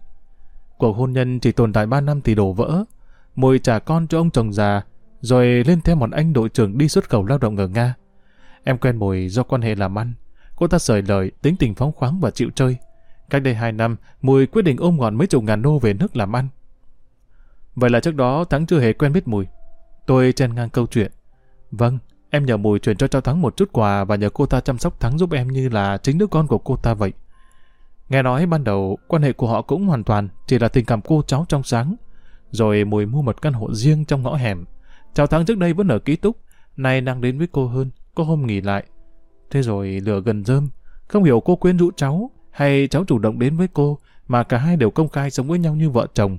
Cuộc hôn nhân chỉ tồn tại 3 năm thì đổ vỡ. Mùi trả con cho ông chồng già, rồi lên theo một anh đội trưởng đi xuất khẩu lao động ở Nga. Em quen Mùi do quan hệ làm ăn. Cô ta sởi lời, tính tình phóng khoáng và chịu chơi. Cách đây 2 năm, Mùi quyết định ôm gọn mấy chục ngàn đô về nước làm ăn. Vậy là trước đó Thắng chưa hề quen biết Mùi. Tôi chen ngang câu chuyện. Vâng, Em nhờ Mùi chuyển cho Cháu Thắng một chút quà và nhờ cô ta chăm sóc Thắng giúp em như là chính đứa con của cô ta vậy. Nghe nói ban đầu quan hệ của họ cũng hoàn toàn chỉ là tình cảm cô cháu trong sáng. Rồi Mùi mua một căn hộ riêng trong ngõ hẻm. Cháu Thắng trước đây vẫn ở ký túc, nay đang đến với cô hơn, có hôm nghỉ lại. Thế rồi lửa gần rơm, không hiểu cô quyến rũ cháu hay cháu chủ động đến với cô mà cả hai đều công khai sống với nhau như vợ chồng.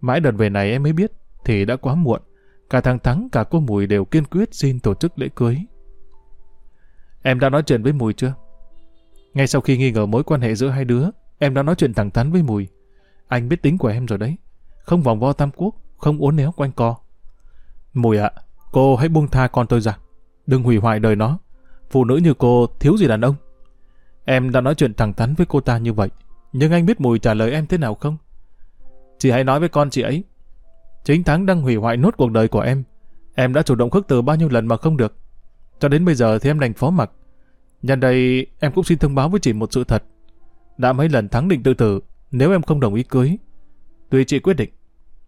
Mãi đợt về này em mới biết thì đã quá muộn. Cả thằng Thắng cả cô Mùi đều kiên quyết xin tổ chức lễ cưới. Em đã nói chuyện với Mùi chưa? Ngay sau khi nghi ngờ mối quan hệ giữa hai đứa, em đã nói chuyện thẳng thắn với Mùi. Anh biết tính của em rồi đấy. Không vòng vo tam quốc, không uốn néo quanh co. Mùi ạ, cô hãy buông tha con tôi ra. Đừng hủy hoại đời nó. Phụ nữ như cô thiếu gì đàn ông. Em đã nói chuyện thẳng thắn với cô ta như vậy. Nhưng anh biết Mùi trả lời em thế nào không? Chị hãy nói với con chị ấy Chính Thắng đang hủy hoại nốt cuộc đời của em. Em đã chủ động khước từ bao nhiêu lần mà không được. Cho đến bây giờ thì em đành phó mặc. Nhân đây em cũng xin thông báo với chị một sự thật. Đã mấy lần Thắng định tự tử nếu em không đồng ý cưới. Tùy chị quyết định.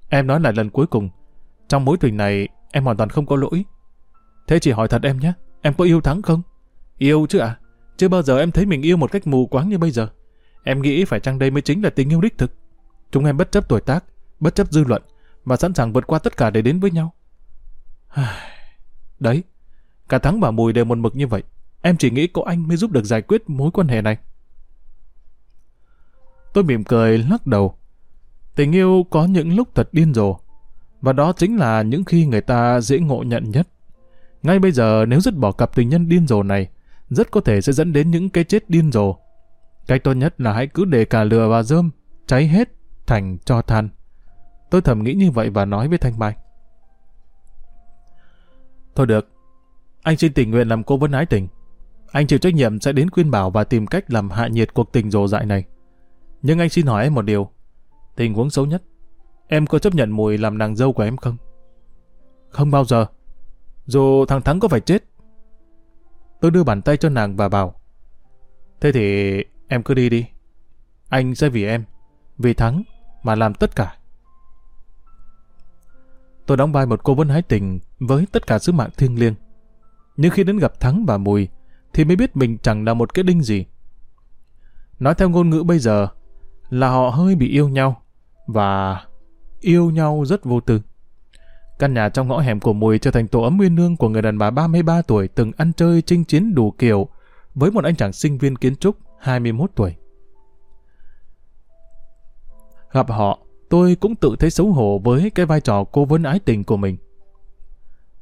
Em nói là lần cuối cùng. Trong mối tình này em hoàn toàn không có lỗi. Thế chị hỏi thật em nhé. Em có yêu Thắng không? Yêu chứ ạ. À? Chưa bao giờ em thấy mình yêu một cách mù quáng như bây giờ. Em nghĩ phải chăng đây mới chính là tình yêu đích thực. Chúng em bất chấp tuổi tác, bất chấp dư luận, và sẵn sàng vượt qua tất cả để đến với nhau. Đấy, cả Thắng và Mùi đều một mực như vậy. Em chỉ nghĩ có anh mới giúp được giải quyết mối quan hệ này. Tôi mỉm cười lắc đầu. Tình yêu có những lúc thật điên rồ. Và đó chính là những khi người ta dễ ngộ nhận nhất. Ngay bây giờ nếu dứt bỏ cặp tình nhân điên rồ này, rất có thể sẽ dẫn đến những cái chết điên rồ. Cách tốt nhất là hãy cứ để cả lửa và rơm, cháy hết thành cho than. Tôi thầm nghĩ như vậy và nói với Thanh Mai. Thôi được, anh xin tình nguyện làm cố vấn ái tình. Anh chịu trách nhiệm sẽ đến khuyên bảo và tìm cách làm hạ nhiệt cuộc tình rồ dại này. Nhưng anh xin hỏi em một điều. Tình huống xấu nhất, em có chấp nhận mùi làm nàng dâu của em không? Không bao giờ. Dù thằng Thắng có phải chết. Tôi đưa bàn tay cho nàng và bảo. Thế thì em cứ đi đi. Anh sẽ vì em, vì Thắng mà làm tất cả. Tôi đóng vai một cô vấn hái tình với tất cả sứ mạng thiêng liêng. Nhưng khi đến gặp Thắng và Mùi, thì mới biết mình chẳng là một cái đinh gì. Nói theo ngôn ngữ bây giờ, là họ hơi bị yêu nhau, và yêu nhau rất vô tư. Căn nhà trong ngõ hẻm của Mùi trở thành tổ ấm nguyên nương của người đàn bà 33 tuổi từng ăn chơi chinh chiến đủ kiểu với một anh chàng sinh viên kiến trúc 21 tuổi. Gặp họ, tôi cũng tự thấy xấu hổ với cái vai trò cố vấn ái tình của mình.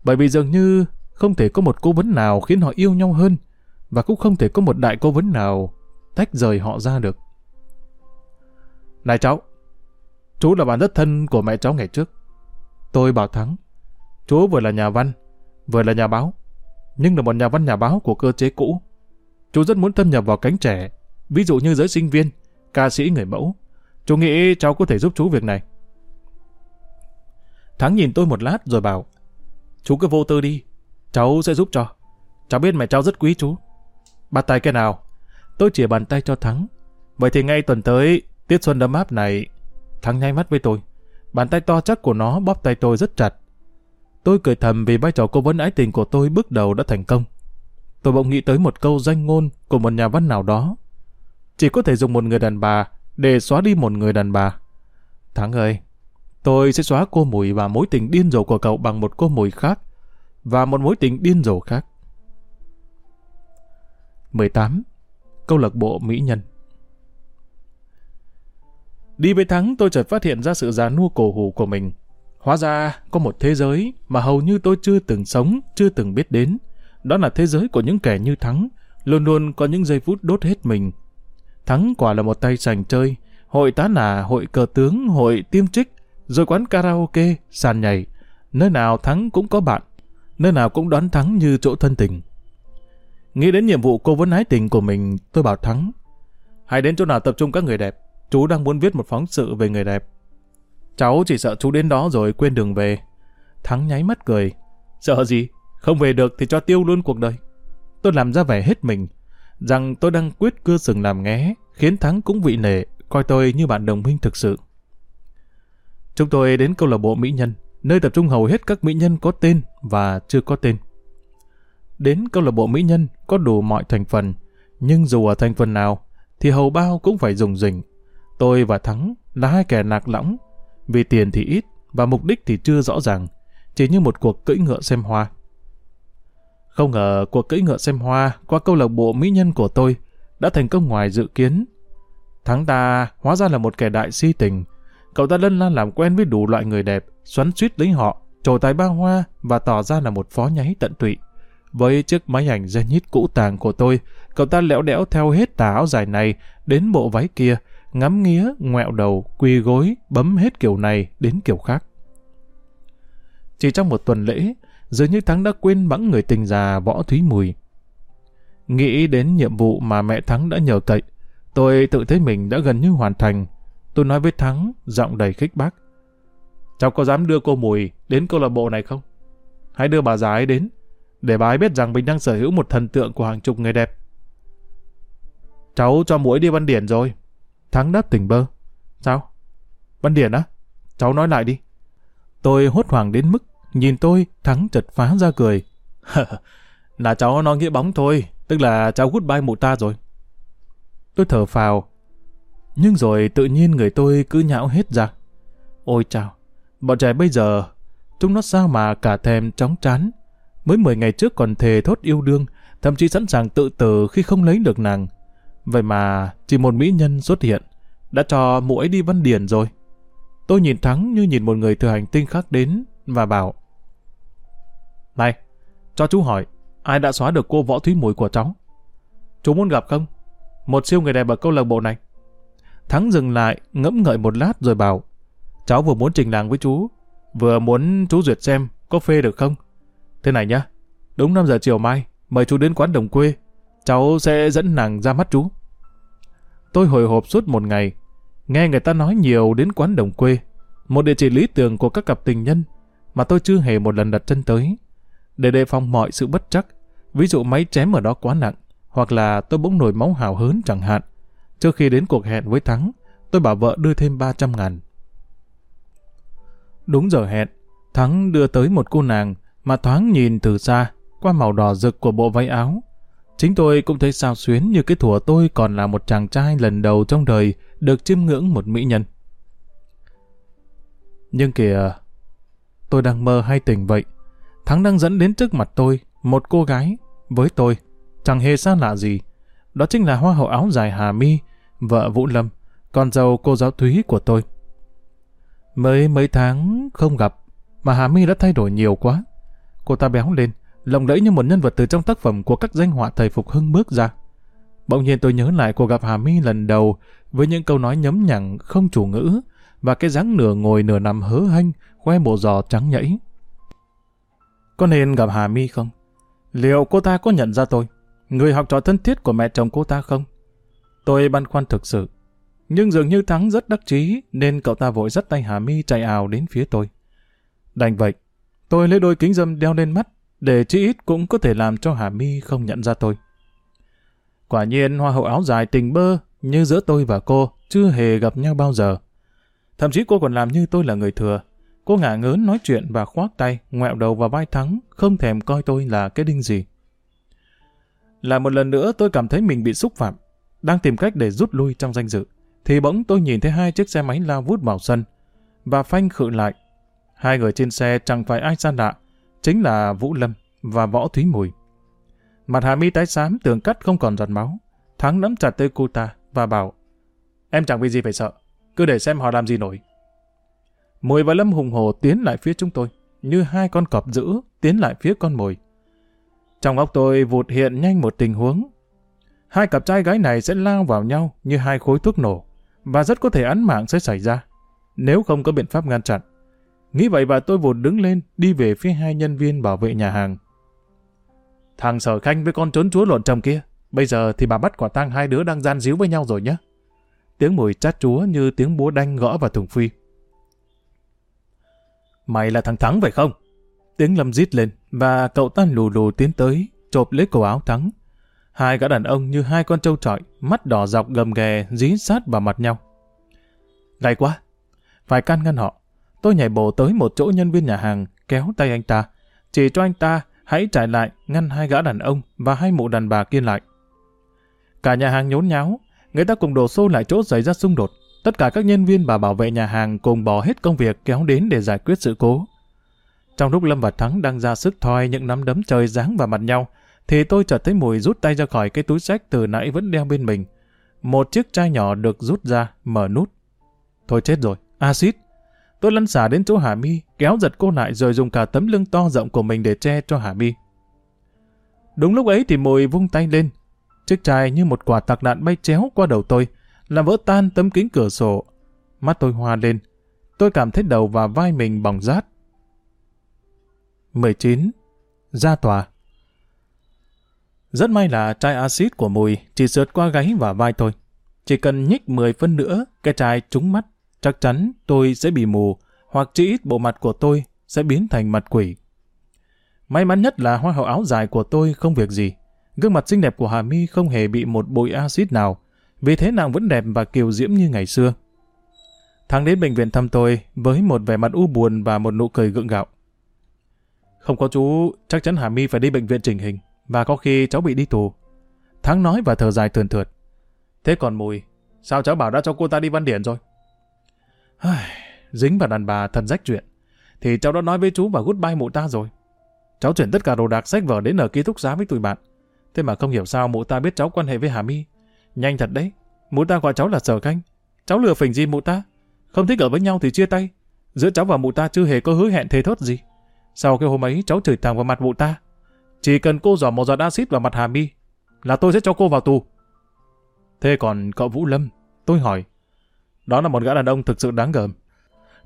Bởi vì dường như không thể có một cố vấn nào khiến họ yêu nhau hơn, và cũng không thể có một đại cố vấn nào tách rời họ ra được. Này cháu, chú là bạn rất thân của mẹ cháu ngày trước. Tôi bảo Thắng, chú vừa là nhà văn, vừa là nhà báo, nhưng là một nhà văn nhà báo của cơ chế cũ. Chú rất muốn thâm nhập vào cánh trẻ, ví dụ như giới sinh viên, ca sĩ người mẫu. Chú nghĩ cháu có thể giúp chú việc này. Thắng nhìn tôi một lát rồi bảo, chú cứ vô tư đi, cháu sẽ giúp cho. Cháu biết mẹ cháu rất quý chú. Bắt tay cái nào? Tôi chỉ bàn tay cho Thắng. Vậy thì ngay tuần tới, tiết xuân đấm áp này, Thắng nháy mắt với tôi. Bàn tay to chắc của nó bóp tay tôi rất chặt. Tôi cười thầm vì vai trò cố vấn ái tình của tôi bước đầu đã thành công. Tôi bỗng nghĩ tới một câu danh ngôn của một nhà văn nào đó. Chỉ có thể dùng một người đàn bà để xóa đi một người đàn bà. Thắng ơi, tôi sẽ xóa cô mùi và mối tình điên rồ của cậu bằng một cô mùi khác và một mối tình điên rồ khác. 18. Câu lạc bộ Mỹ Nhân Đi với Thắng tôi chợt phát hiện ra sự già nua cổ hủ của mình. Hóa ra có một thế giới mà hầu như tôi chưa từng sống, chưa từng biết đến. Đó là thế giới của những kẻ như Thắng, luôn luôn có những giây phút đốt hết mình. Thắng quả là một tay sành chơi, hội tá nà, hội cờ tướng, hội tiêm trích, rồi quán karaoke, sàn nhảy. Nơi nào Thắng cũng có bạn, nơi nào cũng đoán Thắng như chỗ thân tình. Nghĩ đến nhiệm vụ cô vấn ái tình của mình, tôi bảo Thắng. Hãy đến chỗ nào tập trung các người đẹp. Chú đang muốn viết một phóng sự về người đẹp. Cháu chỉ sợ chú đến đó rồi quên đường về. Thắng nháy mắt cười. Sợ gì? Không về được thì cho tiêu luôn cuộc đời. Tôi làm ra vẻ hết mình. Rằng tôi đang quyết cưa sừng làm nghé, khiến Thắng cũng vị nể, coi tôi như bạn đồng minh thực sự. Chúng tôi đến câu lạc bộ Mỹ Nhân, nơi tập trung hầu hết các mỹ nhân có tên và chưa có tên. Đến câu lạc bộ Mỹ Nhân có đủ mọi thành phần, nhưng dù ở thành phần nào, thì hầu bao cũng phải dùng dình. Tôi và Thắng là hai kẻ nạc lõng, vì tiền thì ít và mục đích thì chưa rõ ràng, chỉ như một cuộc cưỡi ngựa xem hoa. Không ngờ cuộc cưỡi ngựa xem hoa qua câu lạc bộ mỹ nhân của tôi đã thành công ngoài dự kiến. Thắng ta hóa ra là một kẻ đại si tình. Cậu ta lân la làm quen với đủ loại người đẹp, xoắn suýt lấy họ, trổ tài ba hoa và tỏ ra là một phó nháy tận tụy. Với chiếc máy ảnh Zenith cũ tàng của tôi, cậu ta lẽo đẽo theo hết tà áo dài này đến bộ váy kia, ngắm nghía, ngoẹo đầu, quỳ gối, bấm hết kiểu này đến kiểu khác. Chỉ trong một tuần lễ, dường như Thắng đã quên bẵng người tình già Võ Thúy Mùi. Nghĩ đến nhiệm vụ mà mẹ Thắng đã nhờ cậy, tôi tự thấy mình đã gần như hoàn thành. Tôi nói với Thắng, giọng đầy khích bác. Cháu có dám đưa cô Mùi đến câu lạc bộ này không? Hãy đưa bà già ấy đến, để bà ấy biết rằng mình đang sở hữu một thần tượng của hàng chục người đẹp. Cháu cho mũi đi văn điển rồi. Thắng đáp tỉnh bơ. Sao? Văn điển á? Cháu nói lại đi. Tôi hốt hoảng đến mức nhìn tôi Thắng chật phá ra cười. [laughs] là cháu nói nghĩa bóng thôi, tức là cháu goodbye mụ ta rồi. Tôi thở phào. Nhưng rồi tự nhiên người tôi cứ nhão hết ra. Ôi chào, bọn trẻ bây giờ, chúng nó sao mà cả thèm chóng chán, Mới 10 ngày trước còn thề thốt yêu đương, thậm chí sẵn sàng tự tử khi không lấy được nàng. Vậy mà chỉ một mỹ nhân xuất hiện, đã cho mụ ấy đi văn điển rồi. Tôi nhìn Thắng như nhìn một người từ hành tinh khác đến và bảo này, cho chú hỏi, ai đã xóa được cô võ thúy mùi của cháu? Chú muốn gặp không? Một siêu người đẹp ở câu lạc bộ này. Thắng dừng lại, ngẫm ngợi một lát rồi bảo Cháu vừa muốn trình làng với chú, vừa muốn chú duyệt xem có phê được không? Thế này nhá, đúng 5 giờ chiều mai, mời chú đến quán đồng quê. Cháu sẽ dẫn nàng ra mắt chú. Tôi hồi hộp suốt một ngày, nghe người ta nói nhiều đến quán đồng quê, một địa chỉ lý tưởng của các cặp tình nhân mà tôi chưa hề một lần đặt chân tới. Để đề phòng mọi sự bất chắc, ví dụ máy chém ở đó quá nặng, hoặc là tôi bỗng nổi máu hào hớn chẳng hạn. Trước khi đến cuộc hẹn với Thắng, tôi bảo vợ đưa thêm 300 ngàn. Đúng giờ hẹn, Thắng đưa tới một cô nàng mà thoáng nhìn từ xa, qua màu đỏ rực của bộ váy áo. Chính tôi cũng thấy sao xuyến như cái thủa tôi còn là một chàng trai lần đầu trong đời được chiêm ngưỡng một mỹ nhân. Nhưng kìa, tôi đang mơ hay tỉnh vậy. Thắng đang dẫn đến trước mặt tôi, một cô gái, với tôi, chẳng hề xa lạ gì. Đó chính là hoa hậu áo dài Hà Mi, vợ Vũ Lâm, con dâu cô giáo Thúy của tôi. Mới mấy tháng không gặp, mà Hà Mi đã thay đổi nhiều quá. Cô ta béo lên, lộng lẫy như một nhân vật từ trong tác phẩm của các danh họa thầy Phục Hưng bước ra. Bỗng nhiên tôi nhớ lại cuộc gặp Hà My lần đầu với những câu nói nhấm nhẳng không chủ ngữ và cái dáng nửa ngồi nửa nằm hớ hanh khoe bộ giò trắng nhẫy. Có nên gặp Hà My không? Liệu cô ta có nhận ra tôi? Người học trò thân thiết của mẹ chồng cô ta không? Tôi băn khoăn thực sự. Nhưng dường như Thắng rất đắc chí nên cậu ta vội dắt tay Hà Mi chạy ào đến phía tôi. Đành vậy, tôi lấy đôi kính dâm đeo lên mắt để chỉ ít cũng có thể làm cho Hà Mi không nhận ra tôi. Quả nhiên hoa hậu áo dài tình bơ như giữa tôi và cô chưa hề gặp nhau bao giờ. Thậm chí cô còn làm như tôi là người thừa. Cô ngả ngớn nói chuyện và khoác tay, ngoẹo đầu vào vai Thắng, không thèm coi tôi là cái đinh gì. Lại một lần nữa tôi cảm thấy mình bị xúc phạm, đang tìm cách để rút lui trong danh dự, thì bỗng tôi nhìn thấy hai chiếc xe máy lao vút vào sân, và phanh khự lại. Hai người trên xe chẳng phải ai xa lạ, chính là Vũ Lâm và Võ Thúy Mùi. Mặt Hà Mi tái xám, tường cắt không còn giọt máu. Thắng nắm chặt tay cô ta và bảo, em chẳng vì gì phải sợ, cứ để xem họ làm gì nổi. Mùi và Lâm hùng hồ tiến lại phía chúng tôi, như hai con cọp dữ tiến lại phía con mồi. Trong óc tôi vụt hiện nhanh một tình huống. Hai cặp trai gái này sẽ lao vào nhau như hai khối thuốc nổ, và rất có thể án mạng sẽ xảy ra, nếu không có biện pháp ngăn chặn. Nghĩ vậy và tôi vụt đứng lên, đi về phía hai nhân viên bảo vệ nhà hàng. Thằng sở khanh với con trốn chúa lộn chồng kia, bây giờ thì bà bắt quả tang hai đứa đang gian díu với nhau rồi nhé. Tiếng mùi chát chúa như tiếng búa đanh gõ vào thùng phi. Mày là thằng Thắng phải không? Tiếng Lâm rít lên và cậu ta lù lù tiến tới, chộp lấy cổ áo Thắng. Hai gã đàn ông như hai con trâu trọi, mắt đỏ dọc gầm ghè dí sát vào mặt nhau. Gay quá! Phải can ngăn họ. Tôi nhảy bổ tới một chỗ nhân viên nhà hàng, kéo tay anh ta, chỉ cho anh ta hãy chạy lại ngăn hai gã đàn ông và hai mụ đàn bà kia lại. Cả nhà hàng nhốn nháo, người ta cùng đổ xô lại chỗ xảy ra xung đột. Tất cả các nhân viên và bảo vệ nhà hàng cùng bỏ hết công việc kéo đến để giải quyết sự cố. Trong lúc Lâm và Thắng đang ra sức thoi những nắm đấm trời giáng vào mặt nhau, thì tôi chợt thấy mùi rút tay ra khỏi cái túi sách từ nãy vẫn đeo bên mình. Một chiếc chai nhỏ được rút ra, mở nút. Thôi chết rồi, axit. Tôi lăn xả đến chỗ Hà Mi, kéo giật cô lại rồi dùng cả tấm lưng to rộng của mình để che cho Hà Mi. Đúng lúc ấy thì mùi vung tay lên. Chiếc chai như một quả tạc đạn bay chéo qua đầu tôi, làm vỡ tan tấm kính cửa sổ. Mắt tôi hoa lên. Tôi cảm thấy đầu và vai mình bỏng rát. 19. Ra tòa Rất may là chai axit của mùi chỉ sượt qua gáy và vai thôi. Chỉ cần nhích 10 phân nữa, cái chai trúng mắt chắc chắn tôi sẽ bị mù, hoặc chỉ ít bộ mặt của tôi sẽ biến thành mặt quỷ. May mắn nhất là hoa hậu áo dài của tôi không việc gì. Gương mặt xinh đẹp của Hà My không hề bị một bụi axit nào, vì thế nàng vẫn đẹp và kiều diễm như ngày xưa. Thắng đến bệnh viện thăm tôi với một vẻ mặt u buồn và một nụ cười gượng gạo. Không có chú, chắc chắn Hà My phải đi bệnh viện chỉnh hình, và có khi cháu bị đi tù. Thắng nói và thở dài thườn thượt. Thế còn Mùi, sao cháu bảo đã cho cô ta đi văn điển rồi? Dính vào đàn bà thần rách chuyện. Thì cháu đã nói với chú và goodbye mụ ta rồi. Cháu chuyển tất cả đồ đạc sách vở đến ở ký túc xá với tụi bạn. Thế mà không hiểu sao mụ ta biết cháu quan hệ với Hà My. Nhanh thật đấy. Mụ ta gọi cháu là sở canh. Cháu lừa phỉnh gì mụ ta. Không thích ở với nhau thì chia tay. Giữa cháu và mụ ta chưa hề có hứa hẹn thề thốt gì. Sau cái hôm ấy cháu chửi thẳng vào mặt mụ ta. Chỉ cần cô dò một giọt axit vào mặt Hà mi, là tôi sẽ cho cô vào tù. Thế còn cậu Vũ Lâm, tôi hỏi, đó là một gã đàn ông thực sự đáng gờm.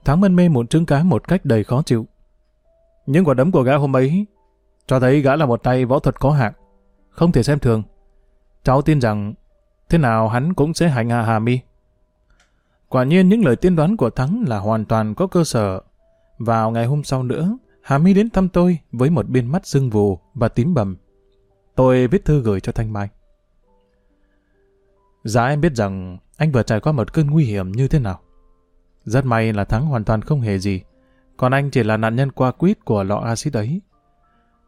Thắng mân mê muốn trứng cá một cách đầy khó chịu. Nhưng quả đấm của gã hôm ấy cho thấy gã là một tay võ thuật có hạng, không thể xem thường. Cháu tin rằng thế nào hắn cũng sẽ hành hạ Hà Mi. Quả nhiên những lời tiên đoán của Thắng là hoàn toàn có cơ sở. Vào ngày hôm sau nữa, Hà Mi đến thăm tôi với một biên mắt sưng vù và tím bầm. Tôi viết thư gửi cho Thanh Mai. Dạ em biết rằng anh vừa trải qua một cơn nguy hiểm như thế nào. Rất may là Thắng hoàn toàn không hề gì, còn anh chỉ là nạn nhân qua quýt của lọ axit ấy.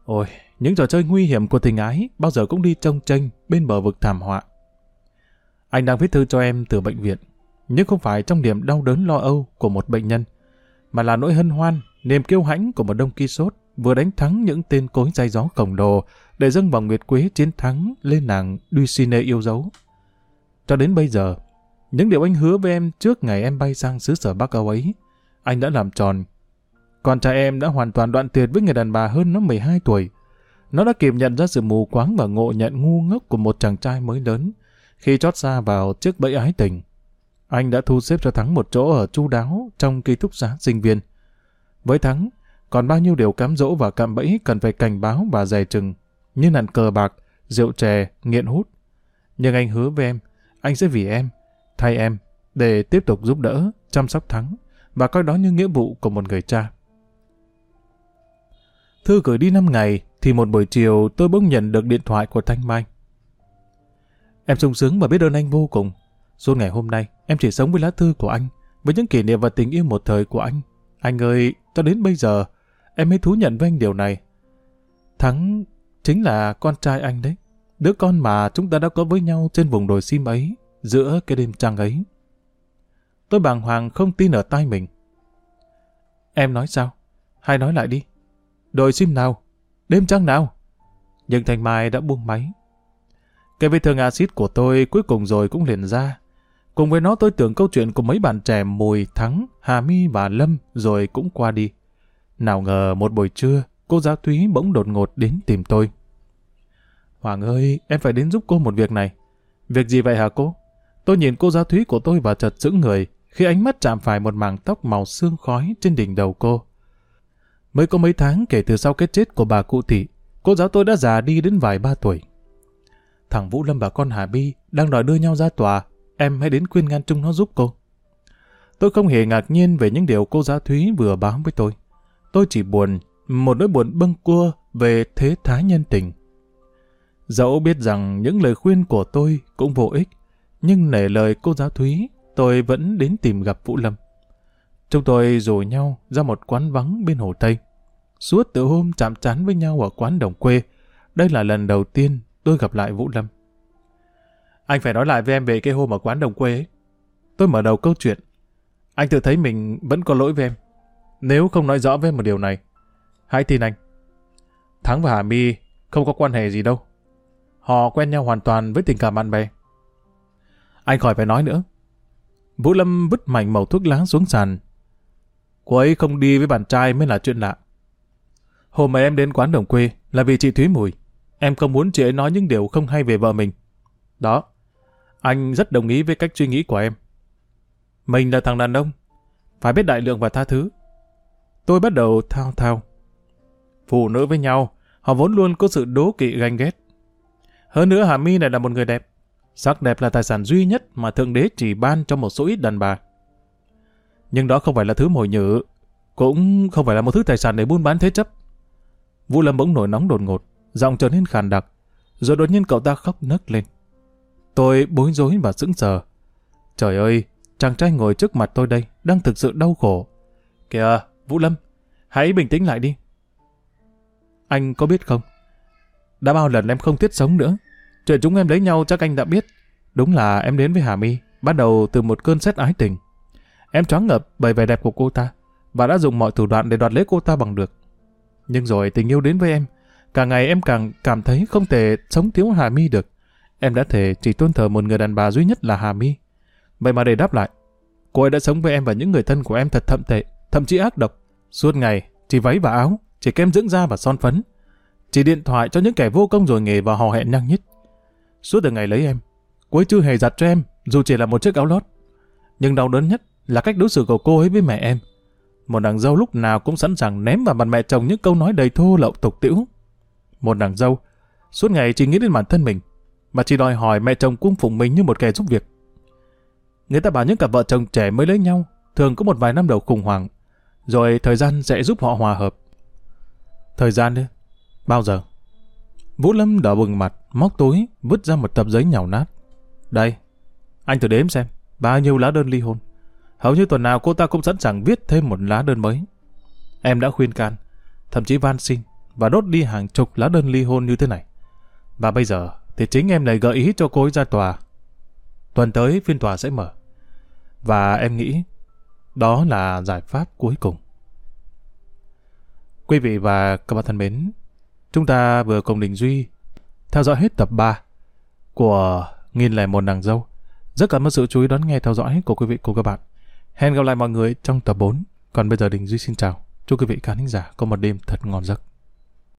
Ôi, những trò chơi nguy hiểm của tình ái bao giờ cũng đi trông tranh bên bờ vực thảm họa. Anh đang viết thư cho em từ bệnh viện, nhưng không phải trong điểm đau đớn lo âu của một bệnh nhân, mà là nỗi hân hoan, niềm kiêu hãnh của một đông kỳ sốt vừa đánh thắng những tên cối dây gió khổng lồ để dâng vòng nguyệt quế chiến thắng lên nàng Ducine yêu dấu. Cho đến bây giờ, những điều anh hứa với em trước ngày em bay sang xứ sở Bắc Âu ấy, anh đã làm tròn. Còn trai em đã hoàn toàn đoạn tuyệt với người đàn bà hơn nó 12 tuổi. Nó đã kịp nhận ra sự mù quáng và ngộ nhận ngu ngốc của một chàng trai mới lớn khi chót xa vào chiếc bẫy ái tình. Anh đã thu xếp cho Thắng một chỗ ở chu đáo trong ký túc xá sinh viên. Với Thắng, còn bao nhiêu điều cám dỗ và cạm bẫy cần phải cảnh báo và dè chừng, như nạn cờ bạc, rượu chè, nghiện hút. Nhưng anh hứa với em, anh sẽ vì em, thay em, để tiếp tục giúp đỡ, chăm sóc Thắng và coi đó như nghĩa vụ của một người cha. Thư gửi đi 5 ngày, thì một buổi chiều tôi bỗng nhận được điện thoại của Thanh Mai. Em sung sướng và biết ơn anh vô cùng. Suốt ngày hôm nay, em chỉ sống với lá thư của anh, với những kỷ niệm và tình yêu một thời của anh. Anh ơi, cho đến bây giờ, em mới thú nhận với anh điều này. Thắng chính là con trai anh đấy. Đứa con mà chúng ta đã có với nhau trên vùng đồi sim ấy, giữa cái đêm trăng ấy. Tôi bàng hoàng không tin ở tai mình. Em nói sao? Hay nói lại đi. Đồi sim nào? Đêm trăng nào? Nhưng Thanh Mai đã buông máy. Cái vết thương axit của tôi cuối cùng rồi cũng liền ra. Cùng với nó tôi tưởng câu chuyện của mấy bạn trẻ Mùi, Thắng, Hà My và Lâm rồi cũng qua đi. Nào ngờ một buổi trưa, cô giáo Thúy bỗng đột ngột đến tìm tôi. Hoàng ơi, em phải đến giúp cô một việc này. Việc gì vậy hả cô? Tôi nhìn cô giáo Thúy của tôi và chợt sững người khi ánh mắt chạm phải một mảng tóc màu xương khói trên đỉnh đầu cô. Mới có mấy tháng kể từ sau cái chết của bà cụ thị, cô giáo tôi đã già đi đến vài ba tuổi. Thằng Vũ Lâm và con Hà Bi đang đòi đưa nhau ra tòa, em hãy đến khuyên ngăn chung nó giúp cô. Tôi không hề ngạc nhiên về những điều cô giáo Thúy vừa báo với tôi. Tôi chỉ buồn, một nỗi buồn bâng cua về thế thái nhân tình. Dẫu biết rằng những lời khuyên của tôi cũng vô ích, nhưng nể lời cô giáo Thúy, tôi vẫn đến tìm gặp Vũ Lâm. Chúng tôi rủ nhau ra một quán vắng bên Hồ Tây. Suốt từ hôm chạm trán với nhau ở quán đồng quê, đây là lần đầu tiên tôi gặp lại Vũ Lâm. Anh phải nói lại với em về cái hôm ở quán đồng quê ấy. Tôi mở đầu câu chuyện. Anh tự thấy mình vẫn có lỗi với em. Nếu không nói rõ với em một điều này, hãy tin anh. Thắng và Hà My không có quan hệ gì đâu. Họ quen nhau hoàn toàn với tình cảm bạn bè. Anh khỏi phải nói nữa. Vũ Lâm vứt mảnh màu thuốc lá xuống sàn. Cô ấy không đi với bạn trai mới là chuyện lạ. Hôm mà em đến quán đồng quê là vì chị Thúy Mùi. Em không muốn chị ấy nói những điều không hay về vợ mình. Đó, anh rất đồng ý với cách suy nghĩ của em. Mình là thằng đàn ông, phải biết đại lượng và tha thứ. Tôi bắt đầu thao thao. Phụ nữ với nhau, họ vốn luôn có sự đố kỵ ganh ghét. Hơn nữa Hà My này là một người đẹp. Sắc đẹp là tài sản duy nhất mà Thượng Đế chỉ ban cho một số ít đàn bà. Nhưng đó không phải là thứ mồi nhử, cũng không phải là một thứ tài sản để buôn bán thế chấp. Vũ Lâm bỗng nổi nóng đột ngột, giọng trở nên khàn đặc, rồi đột nhiên cậu ta khóc nấc lên. Tôi bối rối và sững sờ. Trời ơi, chàng trai ngồi trước mặt tôi đây, đang thực sự đau khổ. Kìa, Vũ Lâm, hãy bình tĩnh lại đi. Anh có biết không? Đã bao lần em không thiết sống nữa. Chuyện chúng em lấy nhau chắc anh đã biết. Đúng là em đến với Hà My, bắt đầu từ một cơn xét ái tình. Em choáng ngợp bởi vẻ đẹp của cô ta, và đã dùng mọi thủ đoạn để đoạt lấy cô ta bằng được. Nhưng rồi tình yêu đến với em, càng ngày em càng cảm thấy không thể sống thiếu Hà mi được. Em đã thể chỉ tôn thờ một người đàn bà duy nhất là Hà mi Vậy mà để đáp lại, cô ấy đã sống với em và những người thân của em thật thậm tệ, thậm chí ác độc. Suốt ngày, chỉ váy và áo, chỉ kem dưỡng da và son phấn. Chỉ điện thoại cho những kẻ vô công rồi nghề và hò hẹn nhăng nhít. Suốt từ ngày lấy em, cô ấy chưa hề giặt cho em, dù chỉ là một chiếc áo lót. Nhưng đau đớn nhất là cách đối xử của cô ấy với mẹ em. Một nàng dâu lúc nào cũng sẵn sàng ném vào mặt mẹ chồng những câu nói đầy thô lậu tục tĩu. Một nàng dâu, suốt ngày chỉ nghĩ đến bản thân mình, mà chỉ đòi hỏi mẹ chồng cung phụng mình như một kẻ giúp việc. Người ta bảo những cặp vợ chồng trẻ mới lấy nhau thường có một vài năm đầu khủng hoảng, rồi thời gian sẽ giúp họ hòa hợp. Thời gian đấy? bao giờ? Vũ Lâm đỏ bừng mặt, móc túi, vứt ra một tập giấy nhào nát. Đây, anh thử đếm xem, bao nhiêu lá đơn ly hôn. Hầu như tuần nào cô ta cũng sẵn sàng viết thêm một lá đơn mới. Em đã khuyên can, thậm chí van xin và đốt đi hàng chục lá đơn ly hôn như thế này. Và bây giờ thì chính em lại gợi ý cho cô ấy ra tòa. Tuần tới phiên tòa sẽ mở. Và em nghĩ đó là giải pháp cuối cùng. Quý vị và các bạn thân mến, chúng ta vừa cùng Đình Duy theo dõi hết tập 3 của Nghìn lẻ một nàng dâu. Rất cảm ơn sự chú ý đón nghe theo dõi của quý vị cùng các bạn. Hẹn gặp lại mọi người trong tập 4. Còn bây giờ Đình Duy xin chào. Chúc quý vị khán giả có một đêm thật ngon giấc.